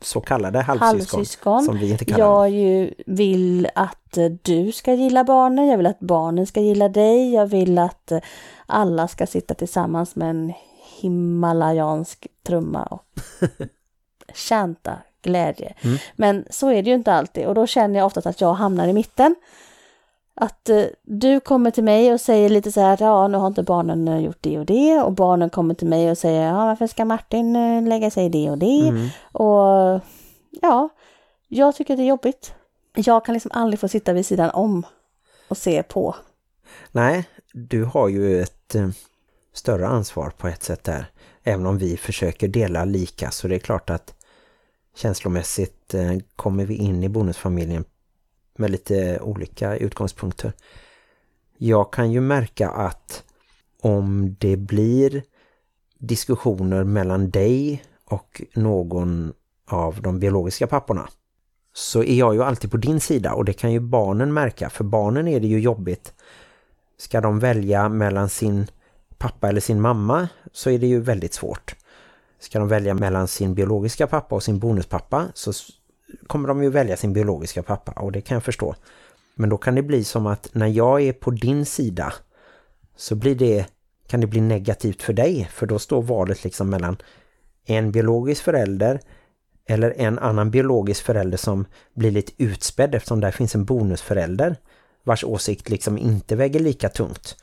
så kallade halvsyskon, halvsyskon. som vi inte kallar. Jag ju vill att eh, du ska gilla barnen, jag vill att barnen ska gilla dig, jag vill att eh, alla ska sitta tillsammans med en himalayansk trumma och (laughs) chanta glädje. Mm. Men så är det ju inte alltid och då känner jag ofta att jag hamnar i mitten. Att eh, du kommer till mig och säger lite så här, ja nu har inte barnen eh, gjort det och det och barnen kommer till mig och säger, ja varför ska Martin eh, lägga sig i det och det? Mm. Och ja, jag tycker det är jobbigt. Jag kan liksom aldrig få sitta vid sidan om och se på. Nej, du har ju ett eh, större ansvar på ett sätt där. Även om vi försöker dela lika så det är klart att känslomässigt eh, kommer vi in i bonusfamiljen med lite olika utgångspunkter. Jag kan ju märka att om det blir diskussioner mellan dig och någon av de biologiska papporna så är jag ju alltid på din sida och det kan ju barnen märka. För barnen är det ju jobbigt. Ska de välja mellan sin pappa eller sin mamma så är det ju väldigt svårt. Ska de välja mellan sin biologiska pappa och sin bonuspappa så kommer de ju välja sin biologiska pappa och det kan jag förstå. Men då kan det bli som att när jag är på din sida så blir det, kan det bli negativt för dig. För då står valet liksom mellan en biologisk förälder eller en annan biologisk förälder som blir lite utspädd eftersom där finns en bonusförälder vars åsikt liksom inte väger lika tungt.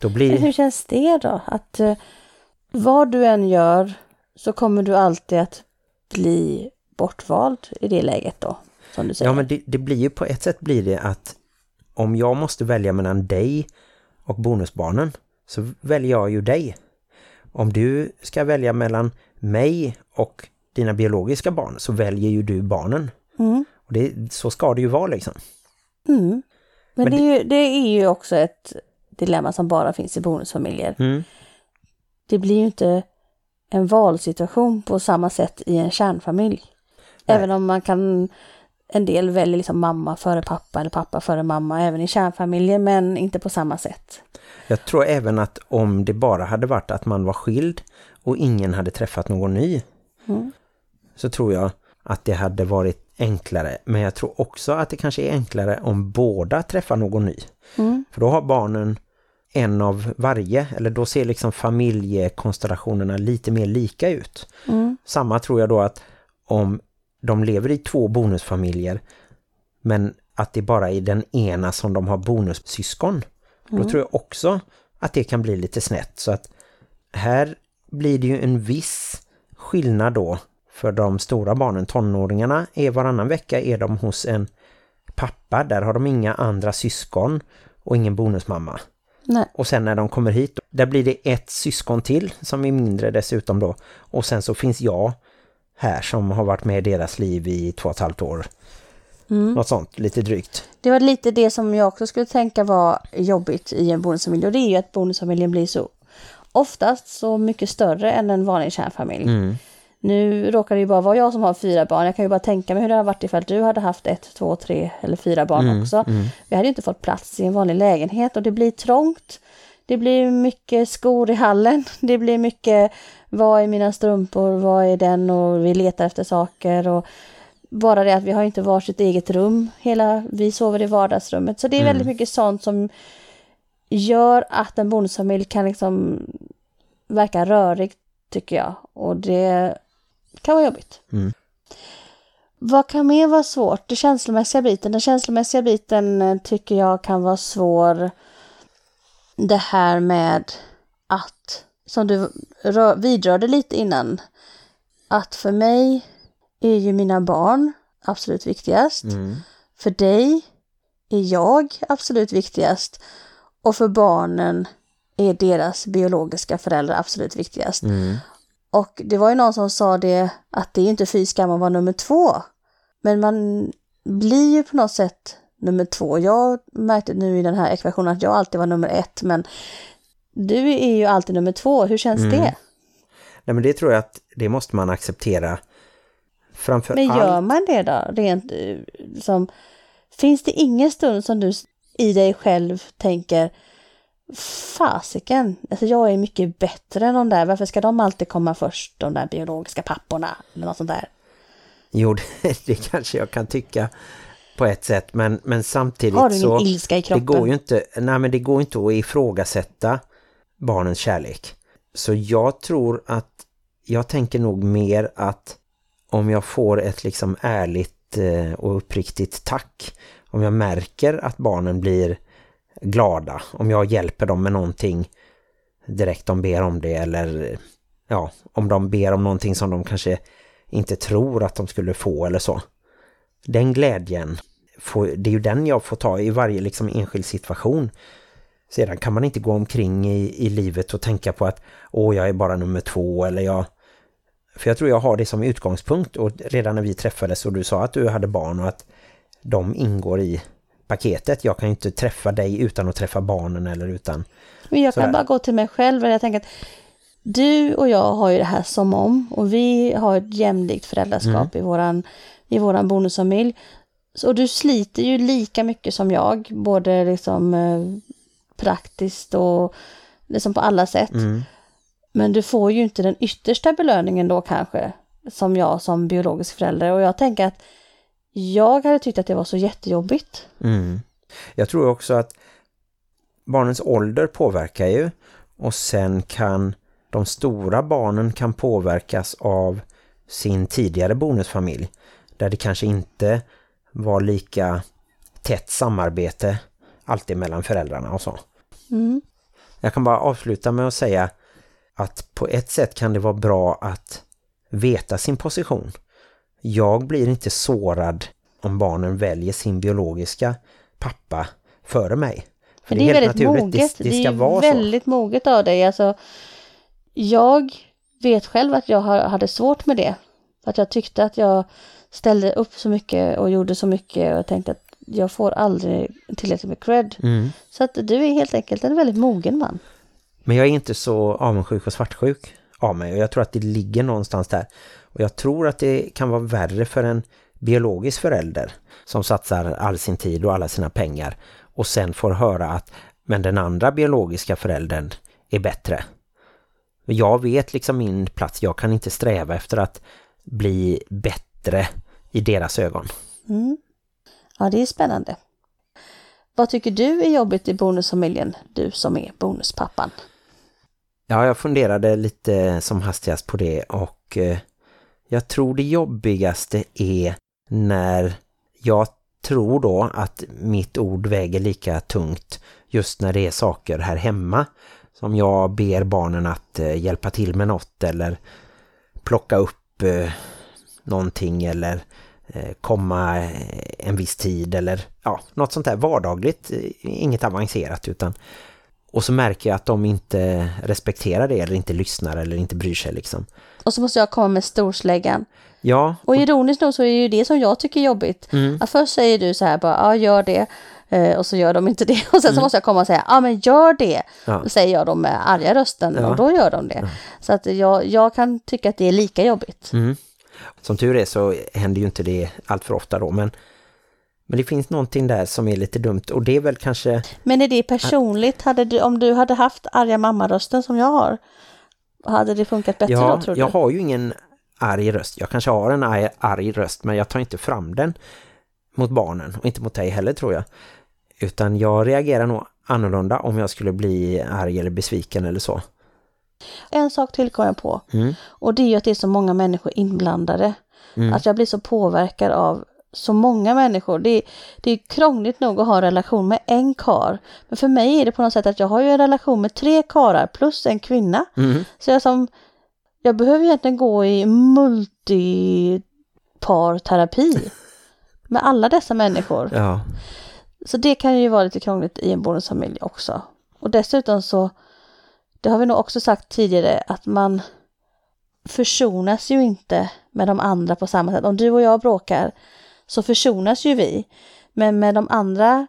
Då blir hur känns det då? Att eh, vad du än gör så kommer du alltid att bli bortvald i det läget då, som du säger. Ja men det, det blir ju på ett sätt blir det att om jag måste välja mellan dig och bonusbarnen så väljer jag ju dig. Om du ska välja mellan mig och dina biologiska barn så väljer ju du barnen. Mm. Och det, så ska det ju vara liksom. Mm. Men, Men det, är ju, det är ju också ett dilemma som bara finns i bonusfamiljer. Mm. Det blir ju inte en valsituation på samma sätt i en kärnfamilj. Även om man kan, en del väljer liksom mamma före pappa eller pappa före mamma även i kärnfamiljer men inte på samma sätt. Jag tror även att om det bara hade varit att man var skild och ingen hade träffat någon ny Mm. så tror jag att det hade varit enklare. Men jag tror också att det kanske är enklare om båda träffar någon ny. Mm. För då har barnen en av varje, eller då ser liksom familjekonstellationerna lite mer lika ut. Mm. Samma tror jag då att om de lever i två bonusfamiljer men att det bara är den ena som de har bonussyskon. Då tror jag också att det kan bli lite snett. Så att här blir det ju en viss skillnad då för de stora barnen. Tonåringarna är varannan vecka är de hos en pappa. Där har de inga andra syskon och ingen bonusmamma. Nej. Och sen när de kommer hit, där blir det ett syskon till som är mindre dessutom då. Och sen så finns jag här som har varit med i deras liv i två och ett halvt år. Något sånt, lite drygt. Det var lite det som jag också skulle tänka var jobbigt i en bonusfamilj. Och det är ju att bonusfamiljen blir så oftast så mycket större än en vanlig kärnfamilj. Mm. Nu råkar det ju bara vara jag som har fyra barn. Jag kan ju bara tänka mig hur det hade varit ifall du hade haft ett, två, tre eller fyra barn Mm, också. Vi hade ju inte fått plats i en vanlig lägenhet och det blir trångt. Det blir mycket skor i hallen. (laughs) Det blir mycket, vad är mina strumpor, vad är den och vi letar efter saker. Och bara det att vi har inte varsitt eget rum. Hela, vi sover i vardagsrummet. Så det är väldigt mycket sånt som gör att en bonusfamilj kan liksom verka rörig tycker jag. Och det kan vara jobbigt. Mm. Vad kan mer vara svårt? Den känslomässiga biten. Den känslomässiga biten eh, tycker jag kan vara svår. Det här med att, som du rör, vidrörde lite innan, att för mig är ju mina barn absolut viktigast. Mm. För dig är jag absolut viktigast. Och för barnen är deras biologiska föräldrar absolut viktigast. Mm. Och det var ju någon som sa det att det är inte fy skam att vara nummer två. Men man blir ju på något sätt nummer två. Jag märkte nu i den här ekvationen att jag alltid var nummer ett. Men du är ju alltid nummer två. Hur känns Mm. det? Nej men det tror jag att det måste man acceptera. Framför Men allt. gör man det då? Rent eh, som, finns det ingen stund som du i dig själv tänker fasiken, alltså jag är mycket bättre än de där. Varför ska de alltid komma först, de där biologiska papporna? Eller något sånt där. Jo, det, (laughs) det kanske jag kan tycka på ett sätt. Men, men samtidigt Har du så... ilska i Det kroppen? går ju inte, nej men det går inte att ifrågasätta barnens kärlek. Så jag tror att jag tänker nog mer att om jag får ett liksom ärligt eh, och uppriktigt tack, om jag märker att barnen blir glada, om jag hjälper dem med någonting direkt de ber om det eller ja, om de ber om någonting som de kanske inte tror att de skulle få eller så. Den glädjen, får, det är ju den jag får ta i varje liksom enskild situation. Sedan kan man inte gå omkring i, i livet och tänka på att åh jag är bara nummer två eller jag... För jag tror jag har det som utgångspunkt och redan när vi träffades och du sa att du hade barn och att de ingår i paketet. Jag kan ju inte träffa dig utan att träffa barnen eller utan... Men jag Sådär. kan bara gå till mig själv och jag tänker att du och jag har ju det här som om och vi har ett jämlikt föräldraskap i våran, i våran bonusfamilj. Så du sliter ju lika mycket som jag, både liksom eh, praktiskt och liksom på alla sätt. Mm. Men du får ju inte den yttersta belöningen då kanske, som jag som biologisk förälder. Och jag tänker att jag hade tyckt att det var så jättejobbigt. Mm. Jag tror också att barnens ålder påverkar ju och sen kan de stora barnen kan påverkas av sin tidigare bonusfamilj där det kanske inte var lika tätt samarbete alltid mellan föräldrarna och så. Mm. Jag kan bara avsluta med att säga att på ett sätt kan det vara bra att veta sin position. Jag blir inte sårad om barnen väljer sin biologiska pappa före mig. För det är, helt väldigt naturligt, moget. Det, Det, det är vara väldigt moget av dig. Alltså, jag vet själv att jag hade svårt med det. Att jag tyckte att jag ställde upp så mycket och gjorde så mycket och tänkte att jag får aldrig tillräckligt med cred. så. Mm. Så att du är helt enkelt en väldigt mogen man. Men jag är inte så avundsjuk och svartsjuk av mig och jag tror att det ligger någonstans där. Och jag tror att det kan vara värre för en biologisk förälder som satsar all sin tid och alla sina pengar och sen får höra att men den andra biologiska föräldern är bättre. Jag vet liksom min plats, jag kan inte sträva efter att bli bättre i deras ögon. Mm. Ja, det är spännande. Vad tycker du är jobbigt i bonusfamiljen, du som är bonuspappan? Ja, jag funderade lite som hastigast på det och eh, jag tror det jobbigaste är när jag tror då att mitt ord väger lika tungt just när det är saker här hemma som jag ber barnen att eh, hjälpa till med något eller plocka upp eh, någonting eller eh, komma eh, en viss tid eller ja, något sånt där vardagligt, eh, inget avancerat utan och så märker jag att de inte respekterar det eller inte lyssnar eller inte bryr sig liksom. Och så måste jag komma med storsläggan. Ja, Och ironiskt nog så är det ju det som jag tycker är jobbigt. Mm. Att först säger du så här bara, ja gör det. Eh, och så gör de inte det. (laughs) Och sen Mm. så måste jag komma och säga, ja men gör det. Ja. Säger jag då med arga rösten Ja. och då gör de det. Så att jag, jag kan tycka att det är lika jobbigt. Mm. Som tur är så händer ju inte det allt för ofta då, men, men det finns någonting där som är lite dumt och det är väl kanske, Men är det personligt? Hade du, om du hade haft arga mammarösten som jag har, hade det funkat bättre ja, då tror jag du? har ju ingen arg röst. Jag kanske har en arg, arg röst men jag tar inte fram den mot barnen och inte mot dig heller tror jag. Utan jag reagerar nog annorlunda om jag skulle bli arg eller besviken eller så. En sak till kom jag på. Mm. Och det är ju att det är så många människor inblandade. Mm. Att jag blir så påverkad av så många människor. Det är, det är krångligt nog att ha en relation med en kar. Men för mig är det på något sätt att jag har ju en relation med tre karar plus en kvinna. Mm. Så jag som, jag behöver egentligen gå i multiparterapi (laughs) med alla dessa människor. Ja. Så det kan ju vara lite krångligt i en bonusfamilj också. Och dessutom så, det har vi nog också sagt tidigare, att man försonas ju inte med de andra på samma sätt. Om du och jag bråkar så försonas ju vi. Men med de andra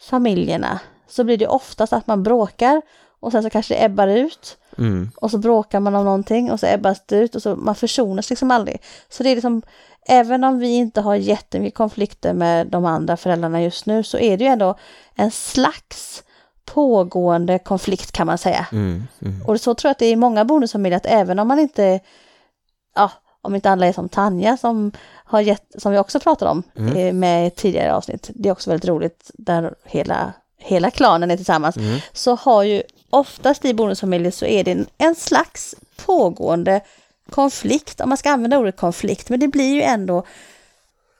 familjerna så blir det oftast att man bråkar och sen så kanske det ebbar ut Mm. och så bråkar man om någonting och så ebbas det ut och så man försonas liksom aldrig. Så det är liksom, även om vi inte har jättemycket konflikter med de andra föräldrarna just nu så är det ju ändå en slags pågående konflikt kan man säga. Mm. Mm. Och så tror jag att det är i många bonusfamiljer att även om man inte, ja, om inte alla är som Tanja som har gett, som vi också pratade om Mm. eh, med ett tidigare avsnitt, det är också väldigt roligt där hela, hela klanen är tillsammans, Mm. så har ju oftast i bonusfamiljer så är det en, en slags pågående konflikt, om man ska använda ordet konflikt, men det blir ju ändå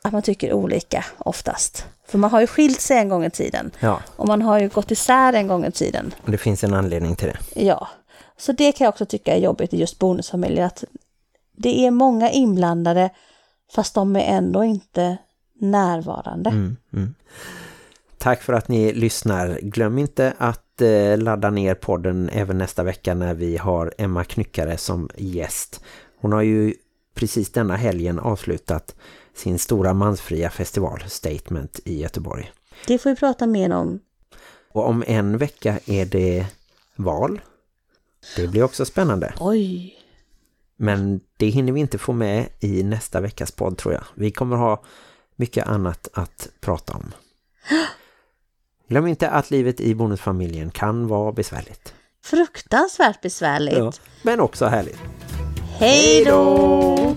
att man tycker olika oftast. För man har ju skilt sig en gång i tiden Ja, och man har ju gått isär en gång i tiden. och det finns en anledning till det. Ja, så det kan jag också tycka är jobbigt i just bonusfamiljer. Att det är många inblandade fast de är ändå inte närvarande. Mm, mm. Tack för att ni lyssnar. Glöm inte att eh, ladda ner podden även nästa vecka när vi har Emma Knyckare som gäst. Hon har ju precis denna helgen avslutat sin stora mansfria festival Statement i Göteborg. Det får vi prata mer om. Och om en vecka är det val. Det blir också spännande. Oj, Men det hinner vi inte få med i nästa veckas podd tror jag. Vi kommer ha mycket annat att prata om. (gasps) Glöm inte att livet i bonusfamiljen kan vara besvärligt. fruktansvärt besvärligt. Men också härligt. Hej då!